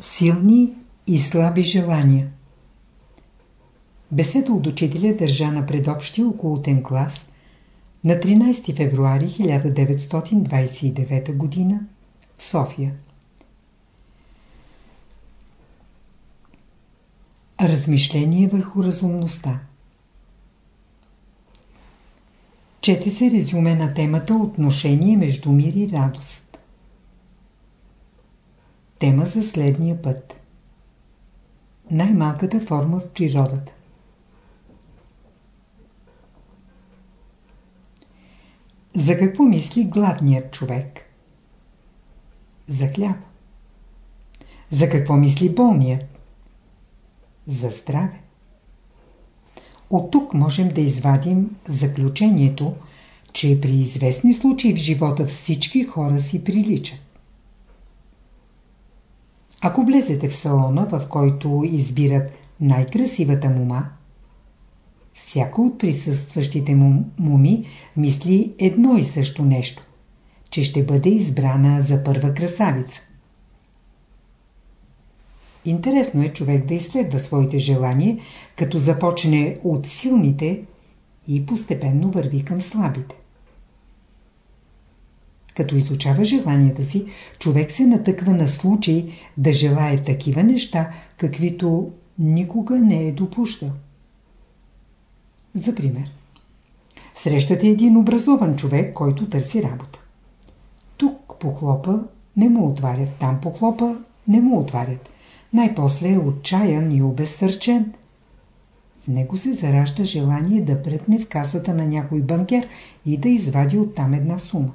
Силни и слаби желания Беседа от учителя държа на предобщия околотен клас на 13 февруари 1929 г. в София. Размишление върху разумността Чете се резюме на темата Отношение между мир и радост. Тема за следния път. Най-малката форма в природата. За какво мисли гладният човек? За хляб. За какво мисли болният? За здраве. От тук можем да извадим заключението, че при известни случаи в живота всички хора си приличат. Ако влезете в салона, в който избират най-красивата мума, всяко от присъстващите муми мисли едно и също нещо, че ще бъде избрана за първа красавица. Интересно е човек да изследва своите желания, като започне от силните и постепенно върви към слабите. Като изучава желанията си, човек се натъква на случай да желае такива неща, каквито никога не е допущал. За пример. Срещате един образован човек, който търси работа. Тук похлопа не му отварят, там похлопа не му отварят. Най-после е отчаян и обезсърчен. В него се заражда желание да пръпне в касата на някой банкер и да извади оттам една сума.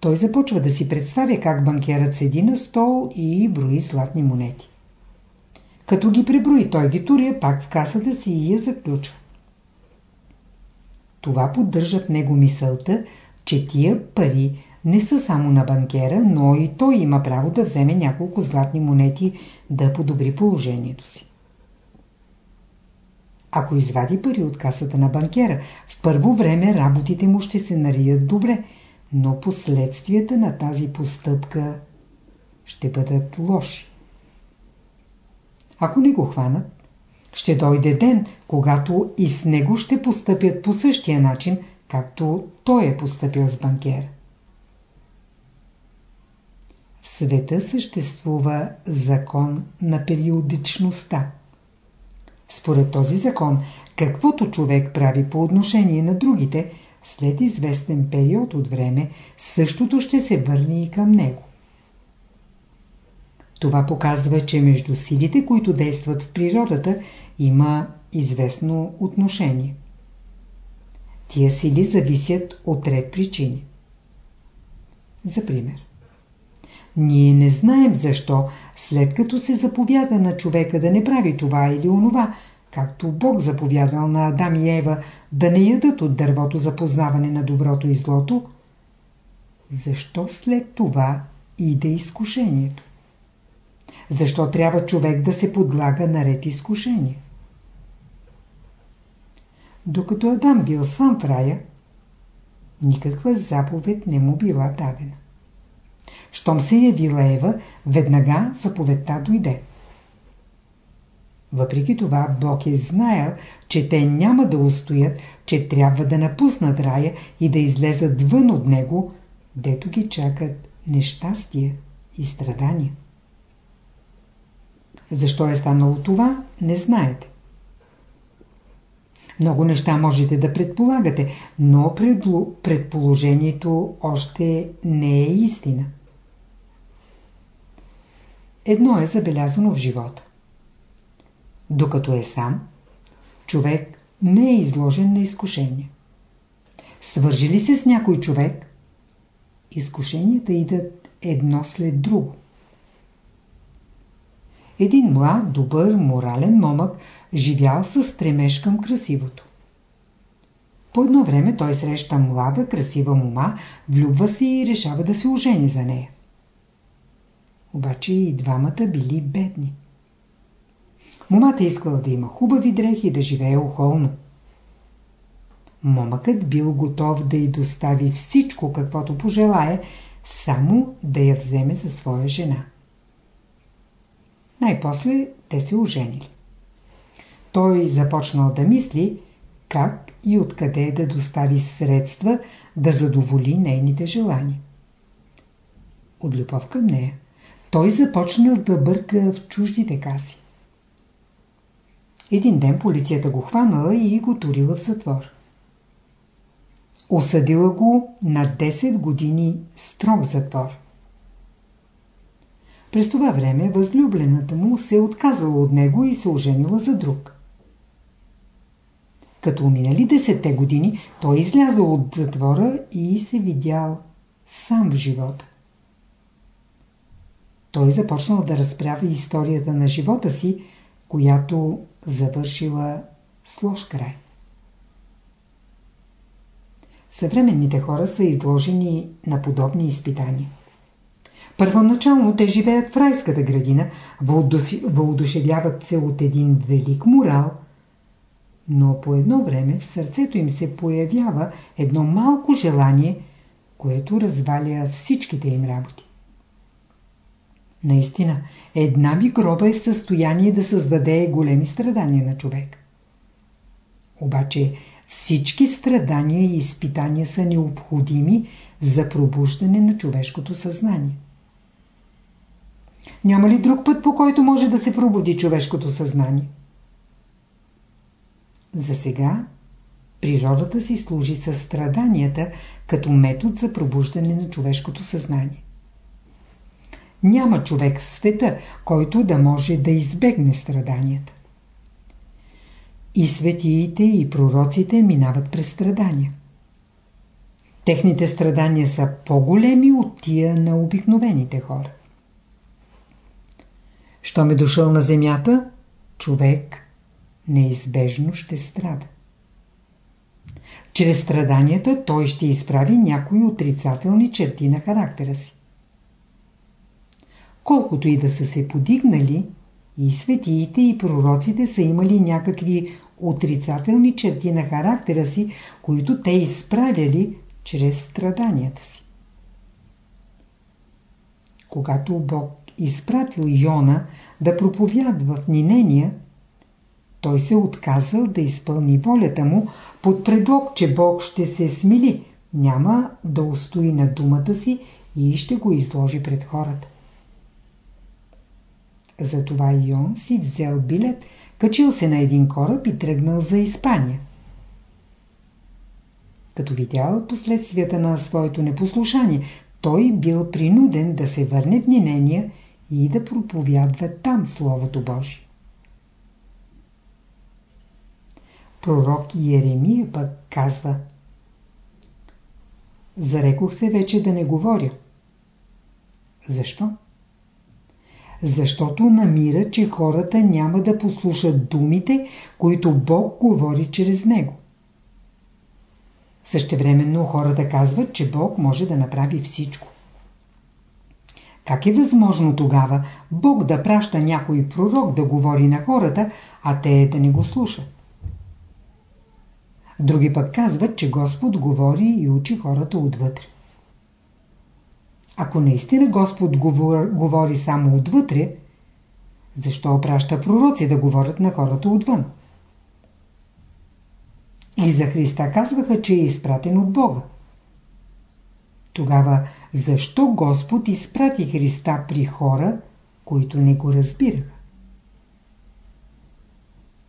Той започва да си представя как банкерът седи на стол и брои златни монети. Като ги преброи, той ги туря пак в касата си и я заключва. Това поддържа в него мисълта, че тия пари не са само на банкера, но и той има право да вземе няколко златни монети да подобри положението си. Ако извади пари от касата на банкера, в първо време работите му ще се нарият добре, но последствията на тази постъпка ще бъдат лоши. Ако не го хванат, ще дойде ден, когато и с него ще постъпят по същия начин, както той е постъпил с банкера света съществува закон на периодичността. Според този закон, каквото човек прави по отношение на другите, след известен период от време, същото ще се върне и към него. Това показва, че между силите, които действат в природата, има известно отношение. Тия сили зависят от ред причини. За пример. Ние не знаем защо, след като се заповяда на човека да не прави това или онова, както Бог заповядал на Адам и Ева да не ядат от дървото за познаване на доброто и злото, защо след това иде изкушението? Защо трябва човек да се подлага на ред изкушение? Докато Адам бил сам в рая, никаква заповед не му била дадена. Щом се явила Ева, веднага заповедта дойде. Въпреки това Бог е знаел, че те няма да устоят, че трябва да напуснат рая и да излезат вън от него, дето ги чакат нещастия и страдания. Защо е станало това, не знаете. Много неща можете да предполагате, но предположението още не е истина. Едно е забелязано в живота. Докато е сам, човек не е изложен на изкушение. Свържи ли се с някой човек, изкушенията идат едно след друго. Един млад, добър, морален момък живял с стремеж към красивото. По едно време той среща млада, красива мома, влюбва се и решава да се ожени за нея. Обаче и двамата били бедни. Момата искала да има хубави дрехи и да живее охолно. Момъкът бил готов да й достави всичко, каквото пожелае, само да я вземе за своя жена. Най-после те се оженили. Той започнал да мисли как и откъде да достави средства да задоволи нейните желания. От любов към нея, той започнал да бърка в чуждите каси. Един ден полицията го хванала и го турила в затвор. Осъдила го на 10 години строг затвор. През това време възлюблената му се отказала от него и се оженила за друг. Като минали 10 години, той излязъл от затвора и се видял сам в живота. Той започнал да разправя историята на живота си, която завършила с лош край. Съвременните хора са изложени на подобни изпитания. Първоначално те живеят в райската градина, въодушевяват се от един велик морал, но по едно време в сърцето им се появява едно малко желание, което разваля всичките им работи. Наистина, една микроба е в състояние да създаде големи страдания на човек. Обаче всички страдания и изпитания са необходими за пробуждане на човешкото съзнание. Няма ли друг път, по който може да се пробуди човешкото съзнание? За сега природата си служи със страданията като метод за пробуждане на човешкото съзнание. Няма човек в света, който да може да избегне страданията. И светиите, и пророците минават през страдания. Техните страдания са по-големи от тия на обикновените хора. Щом е дошъл на земята, човек неизбежно ще страда. Чрез страданията той ще изправи някои отрицателни черти на характера си. Колкото и да са се подигнали, и светиите и пророците са имали някакви отрицателни черти на характера си, които те изправяли чрез страданията си. Когато Бог изпратил Йона да проповядва в Нинения, той се отказал да изпълни волята му под предлог, че Бог ще се смили, няма да устои на думата си и ще го изложи пред хората. Затова Йон си взел билет, качил се на един кораб и тръгнал за Испания. Като видял последствията на своето непослушание, той бил принуден да се върне в Нинения и да проповядва там Словото Божие. Пророк Иеремия пък казва Зарекох се вече да не говоря. Защо? Защото намира, че хората няма да послушат думите, които Бог говори чрез него. Същевременно хората казват, че Бог може да направи всичко. Как е възможно тогава Бог да праща някой пророк да говори на хората, а те да не го слушат? Други пък казват, че Господ говори и учи хората отвътре. Ако наистина Господ говори само отвътре, защо опраща пророци да говорят на хората отвън? И за Христа казваха, че е изпратен от Бога. Тогава защо Господ изпрати Христа при хора, които не го разбираха?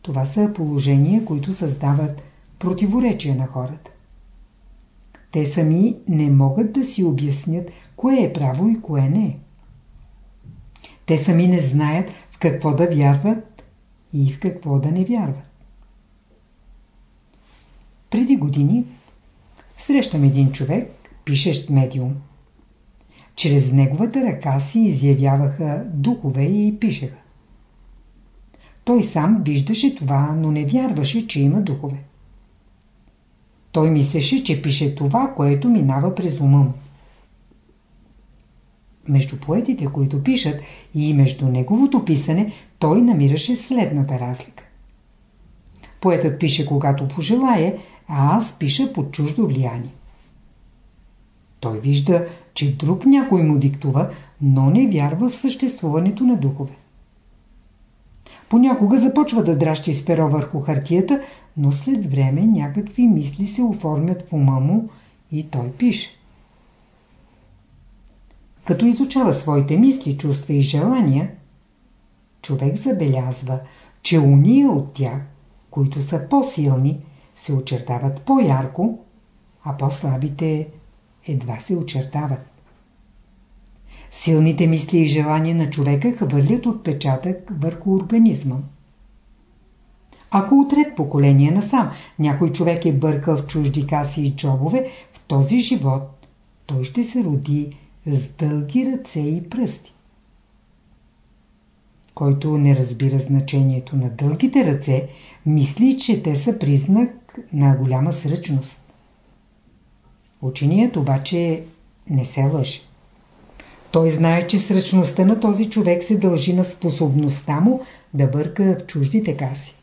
Това са положения, които създават противоречия на хората. Те сами не могат да си обяснят кое е право и кое не. Те сами не знаят в какво да вярват и в какво да не вярват. Преди години срещам един човек, пишещ медиум. Чрез неговата ръка си изявяваха духове и пишеха. Той сам виждаше това, но не вярваше, че има духове. Той мислеше, че пише това, което минава през ума му. Между поетите, които пишат, и между неговото писане, той намираше следната разлика. Поетът пише когато пожелае, а аз пиша под чуждо влияние. Той вижда, че друг някой му диктува, но не вярва в съществуването на духове. Понякога започва да дращи с перо върху хартията, но след време някакви мисли се оформят в ума му и той пише. Като изучава своите мисли, чувства и желания, човек забелязва, че уния от тях, които са по-силни, се очертават по-ярко, а по-слабите едва се очертават. Силните мисли и желания на човека хвърлят отпечатък върху организма. Ако отред поколение насам някой човек е бъркал в чужди каси и чобове, в този живот той ще се роди с дълги ръце и пръсти. Който не разбира значението на дългите ръце, мисли, че те са признак на голяма сръчност. Ученият обаче не се лъже. Той знае, че сръчността на този човек се дължи на способността му да бърка в чуждите каси.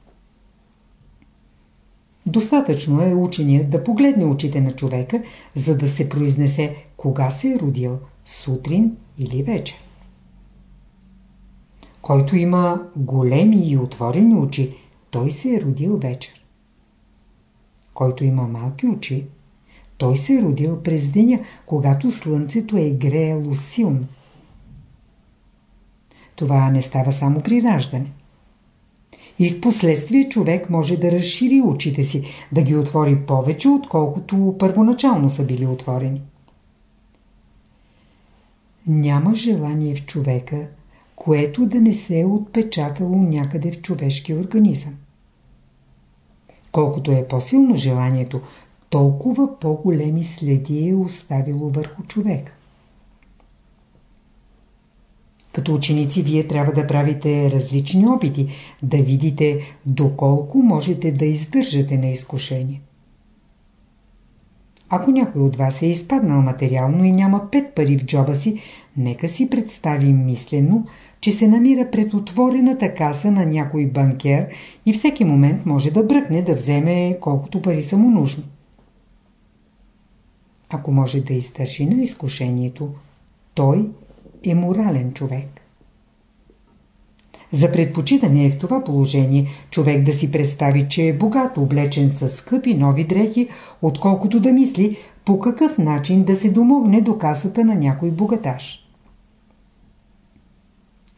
Достатъчно е ученият да погледне очите на човека, за да се произнесе кога се е родил – сутрин или вечер. Който има големи и отворени очи, той се е родил вечер. Който има малки очи, той се е родил през деня, когато слънцето е греело силно. Това не става само при раждане. И в последствие човек може да разшири очите си, да ги отвори повече, отколкото първоначално са били отворени. Няма желание в човека, което да не се е отпечатало някъде в човешкия организъм. Колкото е по-силно желанието, толкова по-големи следи е оставило върху човека. Като ученици вие трябва да правите различни опити, да видите доколко можете да издържате на изкушение. Ако някой от вас е изпаднал материално и няма пет пари в джоба си, нека си представи мислено, че се намира пред отворената каса на някой банкер и всеки момент може да бръкне да вземе колкото пари са му нужни. Ако може да изтърши на изкушението, той е морален човек. За предпочитане е в това положение човек да си представи, че е богат, облечен с скъпи нови дрехи, отколкото да мисли по какъв начин да се домогне до касата на някой богаташ.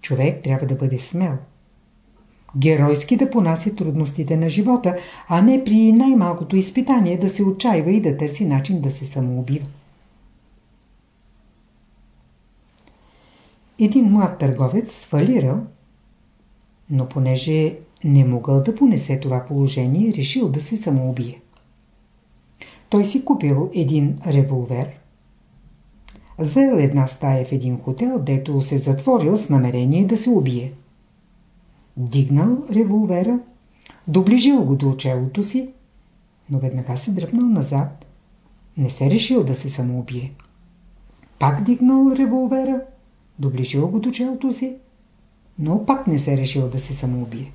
Човек трябва да бъде смел. Геройски да понася трудностите на живота, а не при най-малкото изпитание да се отчаива и да търси начин да се самоубива. Един млад търговец фалирал но понеже не могъл да понесе това положение, решил да се самоубие. Той си купил един револвер, взел една стая в един хотел, дето се затворил с намерение да се убие. Дигнал револвера, доближил го до челото си, но веднага се дръпнал назад, не се решил да се самоубие. Пак дигнал револвера, доближил го до челото си, но пак не се решил да се самоубие.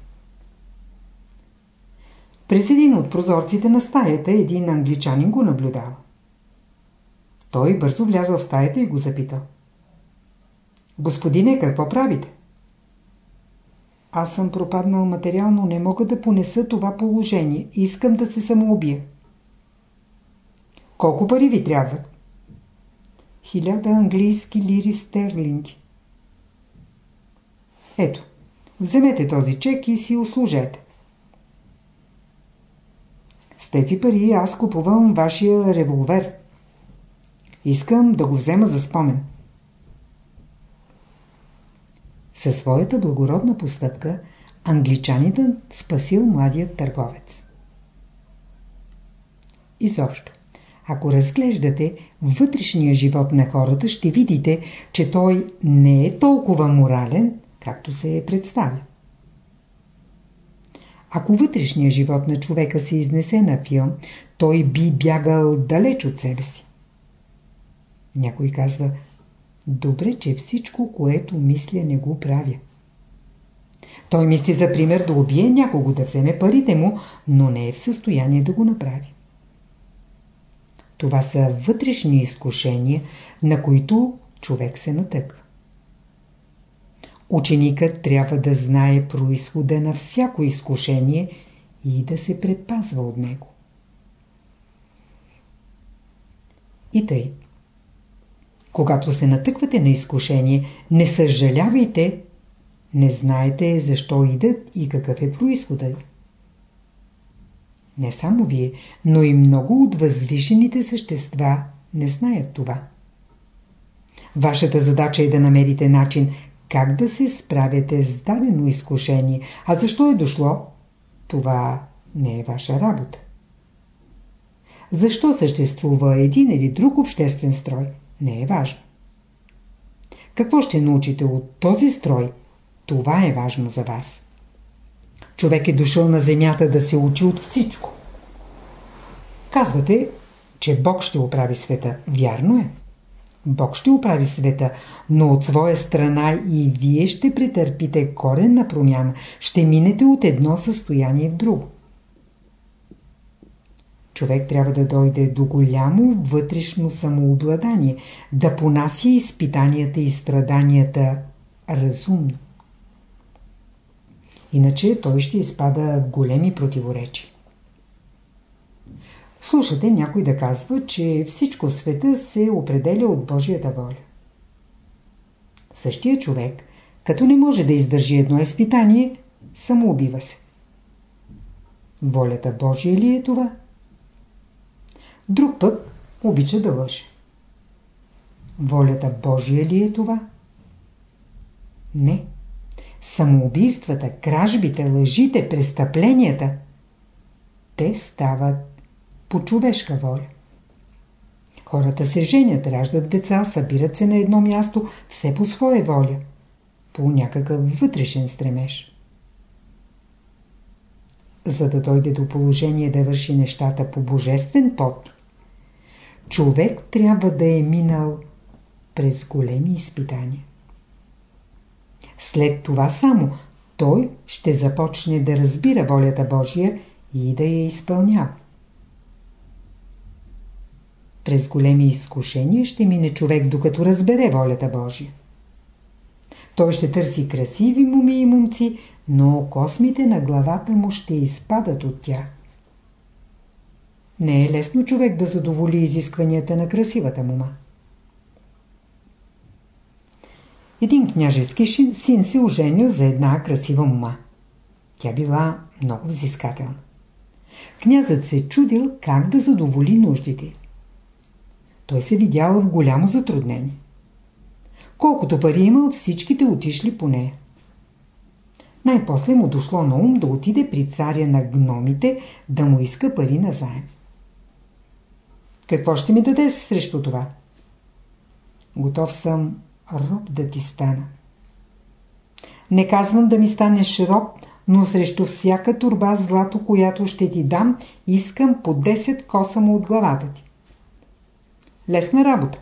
През един от прозорците на стаята един англичанин го наблюдава. Той бързо влязъл в стаята и го запитал. Господине, какво правите? Аз съм пропаднал материално, не мога да понеса това положение. Искам да се самоубия. Колко пари ви трябват? Хиляда английски лири стерлинги. Ето, вземете този чек и си услужете. С тези пари аз купувам вашия револвер. Искам да го взема за спомен. Със своята благородна постъпка англичанинът спасил младият търговец. Изобщо, ако разглеждате вътрешния живот на хората, ще видите, че той не е толкова морален, както се е представя. Ако вътрешният живот на човека се изнесе на филм, той би бягал далеч от себе си. Някой казва, добре, че всичко, което мисля, не го правя. Той мисли за пример да убие някого, да вземе парите му, но не е в състояние да го направи. Това са вътрешни изкушения, на които човек се натъква. Ученикът трябва да знае происхода на всяко изкушение и да се предпазва от него. И тъй. Когато се натъквате на изкушение, не съжалявайте, не знаете защо идат и какъв е происходът. Не само вие, но и много от възвишените същества не знаят това. Вашата задача е да намерите начин как да се справяте с дадено изкушение, а защо е дошло, това не е ваша работа. Защо съществува един или друг обществен строй, не е важно. Какво ще научите от този строй, това е важно за вас. Човек е дошъл на земята да се учи от всичко. Казвате, че Бог ще оправи света. Вярно е. Бог ще оправи света, но от своя страна и вие ще претърпите коренна промяна. Ще минете от едно състояние в друго. Човек трябва да дойде до голямо вътрешно самообладание, да понася изпитанията и страданията разумно. Иначе той ще изпада големи противоречия. Слушате някой да казва, че всичко в света се определя от Божията воля. Същия човек, като не може да издържи едно изпитание, самоубива се. Волята Божия ли е това? Друг път обича да лъже. Волята Божия ли е това? Не. Самоубийствата, кражбите, лъжите, престъпленията – те стават по човешка воля. Хората се женят, раждат деца, събират се на едно място, все по своя воля, по някакъв вътрешен стремеж. За да дойде до положение да върши нещата по божествен пот, човек трябва да е минал през големи изпитания. След това само той ще започне да разбира волята Божия и да я изпълнява. През големи изкушения ще мине човек, докато разбере волята Божия. Той ще търси красиви муми и момци, но космите на главата му ще изпадат от тях. Не е лесно човек да задоволи изискванията на красивата мума. Един княжески син се оженил за една красива мума. Тя била много взискателна. Князът се чудил как да задоволи нуждите. Той се видял в голямо затруднение. Колкото пари имал, всичките отишли по нея. Най-после му дошло на ум да отиде при царя на гномите да му иска пари на заем. Какво ще ми даде срещу това? Готов съм роб да ти стана. Не казвам да ми станеш роб, но срещу всяка турба злато, която ще ти дам, искам по 10 косама от главата ти. Лесна работа.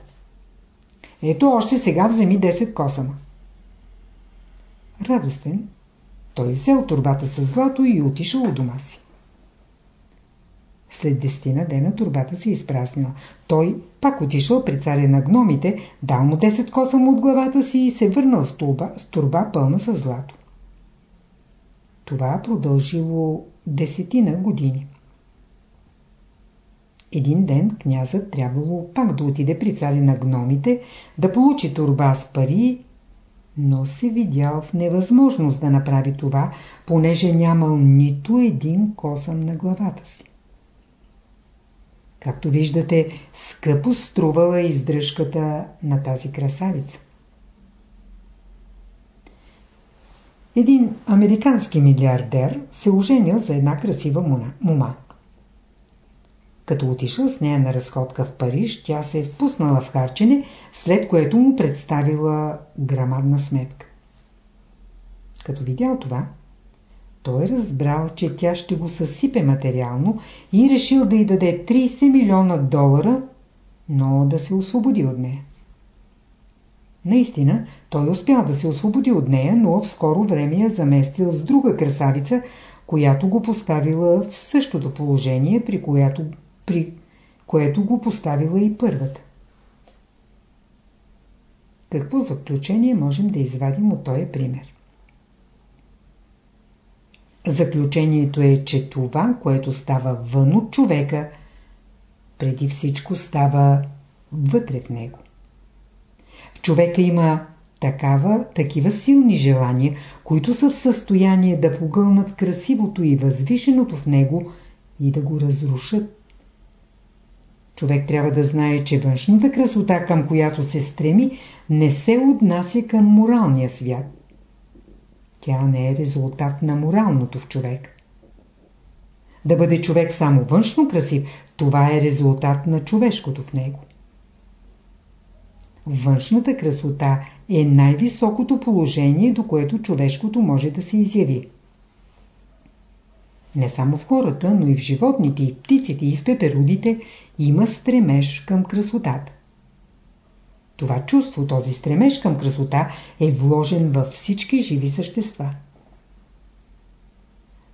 Ето още сега вземи 10 косама. Радостен, той взел турбата с злато и отишъл от дома си. След десетина дена турбата си изпразнила. Той пак отишъл при царя на гномите, дал му 10 косама от главата си и се върнал с турба, с турба пълна с злато. Това продължило десетина години. Един ден князът трябвало пак да отиде при царя на гномите, да получи турба с пари, но се видял в невъзможност да направи това, понеже нямал нито един косъм на главата си. Както виждате, скъпо струвала издръжката на тази красавица. Един американски милиардер се оженил за една красива мума. Като отишъл с нея на разходка в Париж, тя се е впуснала в харчене, след което му представила грамадна сметка. Като видял това, той разбрал, че тя ще го съсипе материално и решил да й даде 30 милиона долара, но да се освободи от нея. Наистина, той успял да се освободи от нея, но в скоро време я заместил с друга красавица, която го поставила в същото положение, при, която, при което го поставила и първата. какво заключение можем да извадим от този пример? Заключението е, че това, което става вън от човека, преди всичко става вътре в него. В човека има такава, такива силни желания, които са в състояние да погълнат красивото и възвишеното в него и да го разрушат. Човек трябва да знае, че външната красота, към която се стреми, не се отнася към моралния свят. Тя не е резултат на моралното в човек. Да бъде човек само външно красив, това е резултат на човешкото в него. Външната красота е най-високото положение, до което човешкото може да се изяви. Не само в хората, но и в животните, и в птиците, и в пеперудите има стремеж към красотата. Това чувство, този стремеж към красота е вложен във всички живи същества.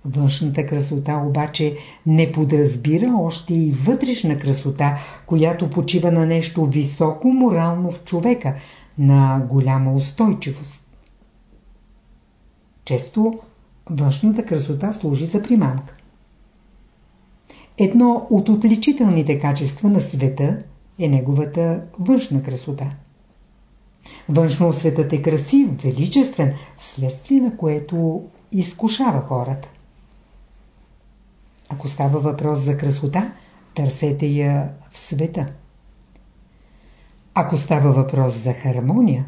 Външната красота обаче не подразбира още и вътрешна красота, която почива на нещо високо морално в човека, на голяма устойчивост. Често външната красота служи за примамка. Едно от отличителните качества на света е неговата външна красота. Външно светът е красив, величествен, вследствие на което изкушава хората. Ако става въпрос за красота, търсете я в света. Ако става въпрос за хармония,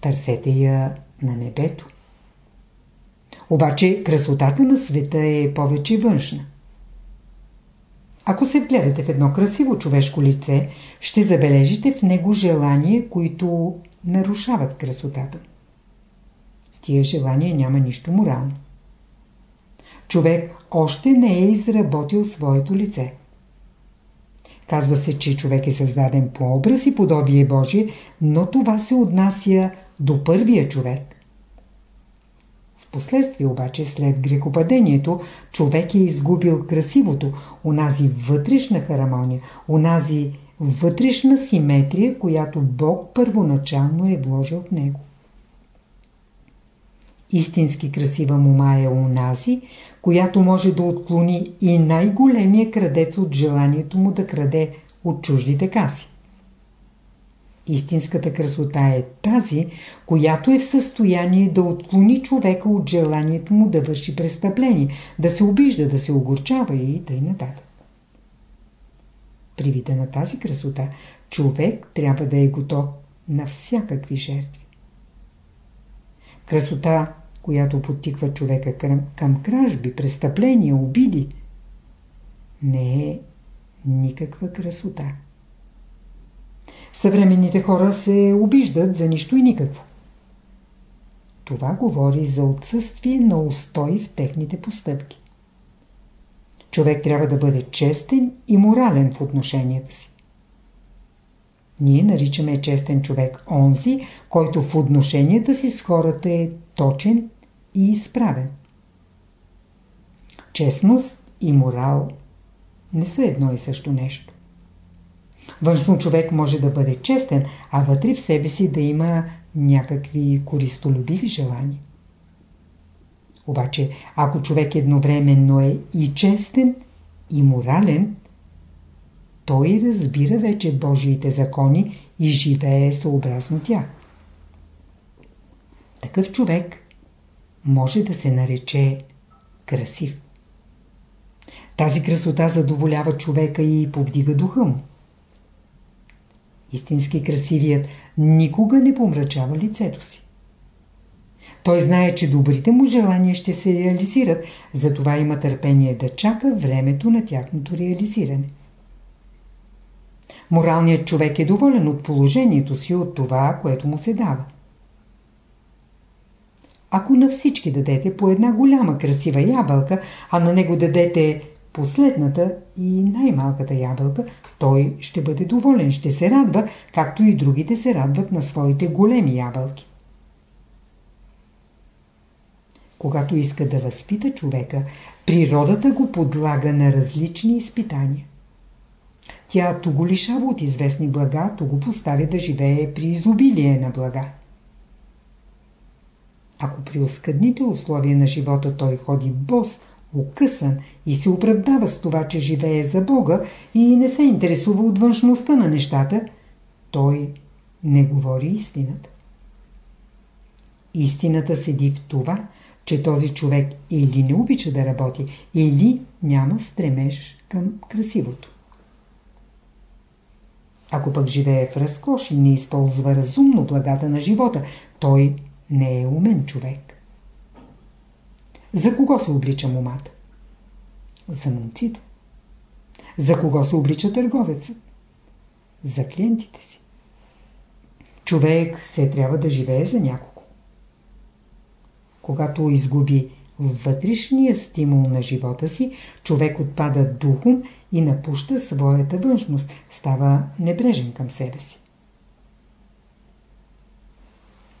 търсете я на небето. Обаче красотата на света е повече външна. Ако се вгледате в едно красиво човешко лице, ще забележите в него желания, които нарушават красотата. В тия желания няма нищо морално. Човек още не е изработил своето лице. Казва се, че човек е създаден по образ и подобие Божие, но това се отнася до първия човек. Впоследствие обаче, след грехопадението, човек е изгубил красивото, онази вътрешна хармония, онази вътрешна симетрия, която Бог първоначално е вложил в него. Истински красива мума е унази, която може да отклони и най-големия крадец от желанието му да краде от чуждите каси. Истинската красота е тази, която е в състояние да отклони човека от желанието му да върши престъпление, да се обижда, да се огорчава и т.н. нататък. При вида на тази красота, човек трябва да е готов на всякакви жертви. Красота, която подтиква човека към, към кражби, престъпления, обиди, не е никаква красота. Съвременните хора се обиждат за нищо и никакво. Това говори за отсъствие на устой в техните постъпки. Човек трябва да бъде честен и морален в отношенията си. Ние наричаме честен човек онзи, който в отношенията си с хората е точен и изправен. Честност и морал не са едно и също нещо. Външно човек може да бъде честен, а вътре в себе си да има някакви користолюбиви желания. Обаче, ако човек едновременно е и честен, и морален, той разбира вече Божиите закони и живее съобразно тях. Такъв човек може да се нарече красив. Тази красота задоволява човека и повдига духа му. Истински красивият никога не помрачава лицето си. Той знае, че добрите му желания ще се реализират, затова има търпение да чака времето на тяхното реализиране. Моралният човек е доволен от положението си, от това, което му се дава. Ако на всички дадете по една голяма красива ябълка, а на него дадете последната и най-малката ябълка, той ще бъде доволен, ще се радва, както и другите се радват на своите големи ябълки. Когато иска да възпита човека, природата го подлага на различни изпитания. тя то го лишава от известни блага, то го поставя да живее при изобилие на блага. Ако при оскъдните условия на живота той ходи бос, укъсан и се оправдава с това, че живее за Бога и не се интересува от външността на нещата, той не говори истината. Истината седи в това, че този човек или не обича да работи, или няма стремеж към красивото. Ако пък живее в разкош и не използва разумно благата на живота, той не е умен човек. За кого се облича момата? За момците. За кого се облича търговецът? За клиентите си. Човек се трябва да живее за някого. Когато изгуби вътрешния стимул на живота си, човек отпада духом и напуща своята външност, става небрежен към себе си.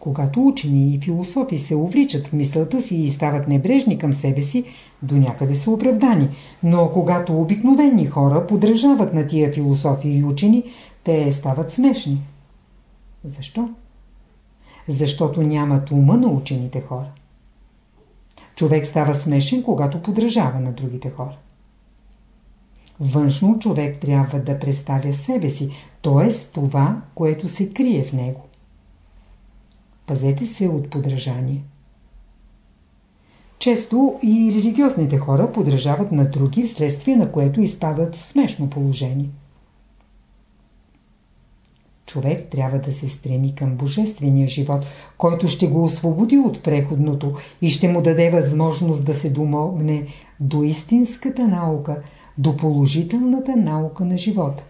Когато учени и философи се увличат в мисълта си и стават небрежни към себе си, до някъде са оправдани. Но когато обикновени хора подражават на тия философи и учени, те стават смешни. Защо? Защото нямат ума на учените хора. Човек става смешен, когато подражава на другите хора. Външно човек трябва да представя себе си, т.е. това, което се крие в него. Пазете се от подражание. Често и религиозните хора подражават на други, вследствие на което изпадат в смешно положение. Човек трябва да се стреми към божествения живот, който ще го освободи от преходното и ще му даде възможност да се домогне до истинската наука, до положителната наука на живота.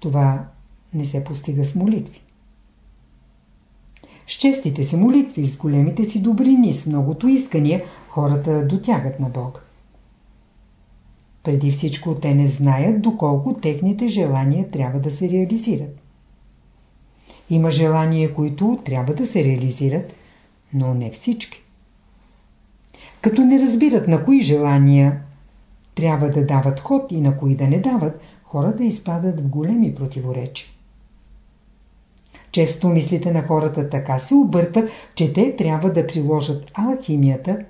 Това не се постига с молитви. С честите си молитви, с големите си добрини, с многото искания, хората дотягат на Бога. Преди всичко те не знаят доколко техните желания трябва да се реализират. Има желания, които трябва да се реализират, но не всички. Като не разбират на кои желания трябва да дават ход и на кои да не дават, хората изпадат в големи противоречия. Често мислите на хората така се объркват, че те трябва да приложат алхимията,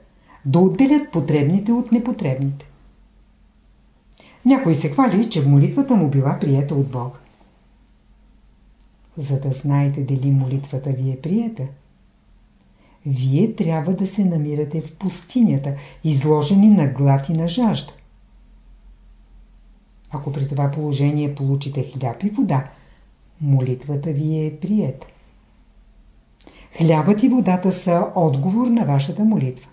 да отделят потребните от непотребните. Някой се хвали, че молитвата му била приета от Бога. За да знаете дали молитвата ви е приета, вие трябва да се намирате в пустинята, изложени на глад и на жажда. Ако при това положение получите хляб и вода, молитвата ви е приета. Хлябът и водата са отговор на вашата молитва.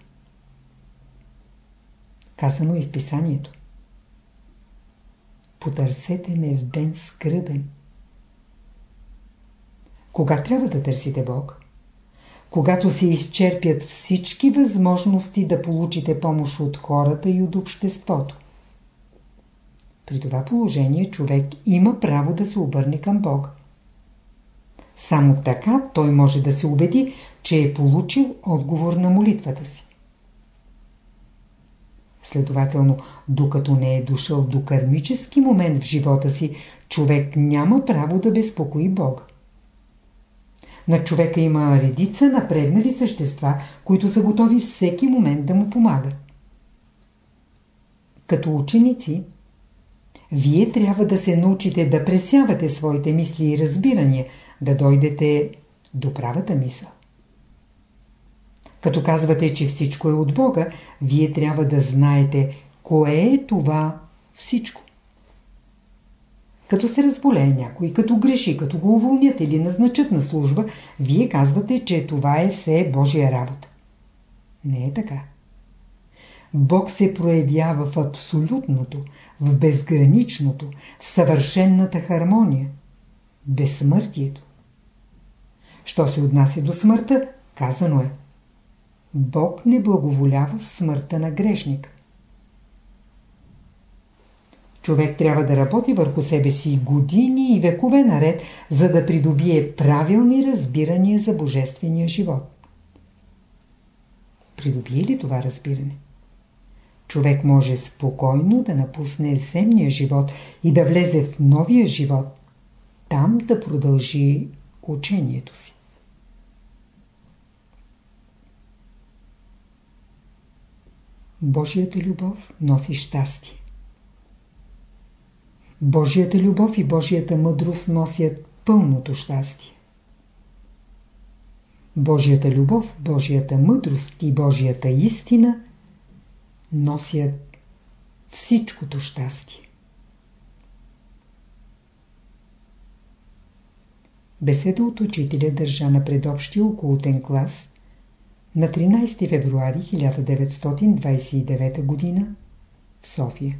Казано и в писанието. Потърсете ме в ден скръбен. Кога трябва да търсите Бог? Когато се изчерпят всички възможности да получите помощ от хората и от обществото. При това положение човек има право да се обърне към Бога. Само така той може да се убеди, че е получил отговор на молитвата си. Следователно, докато не е дошъл до кармически момент в живота си, човек няма право да безпокои Бога. На човека има редица напреднали същества, които са готови всеки момент да му помагат. Като ученици, вие трябва да се научите да пресявате своите мисли и разбирания, да дойдете до правата мисъл. Като казвате, че всичко е от Бога, вие трябва да знаете кое е това всичко. Като се разболее някой, като греши, като го уволнят или назначат на служба, вие казвате, че това е все Божия работа. Не е така. Бог се проявява в абсолютното, в безграничното, в съвършенната хармония, безсмъртието. Що се отнася до смъртта, казано е. Бог не благоволява в смъртта на грешника. Човек трябва да работи върху себе си години и векове наред, за да придобие правилни разбирания за божествения живот. Придобие ли това разбиране? Човек може спокойно да напусне земния живот и да влезе в новия живот, там да продължи учението си. Божията любов носи щастие. Божията любов и Божията мъдрост носят пълното щастие. Божията любов, Божията мъдрост и Божията истина носят всичкото щастие. Беседа от учителя държа на предобщия околотен клас на 13 февруари 1929 г. в София.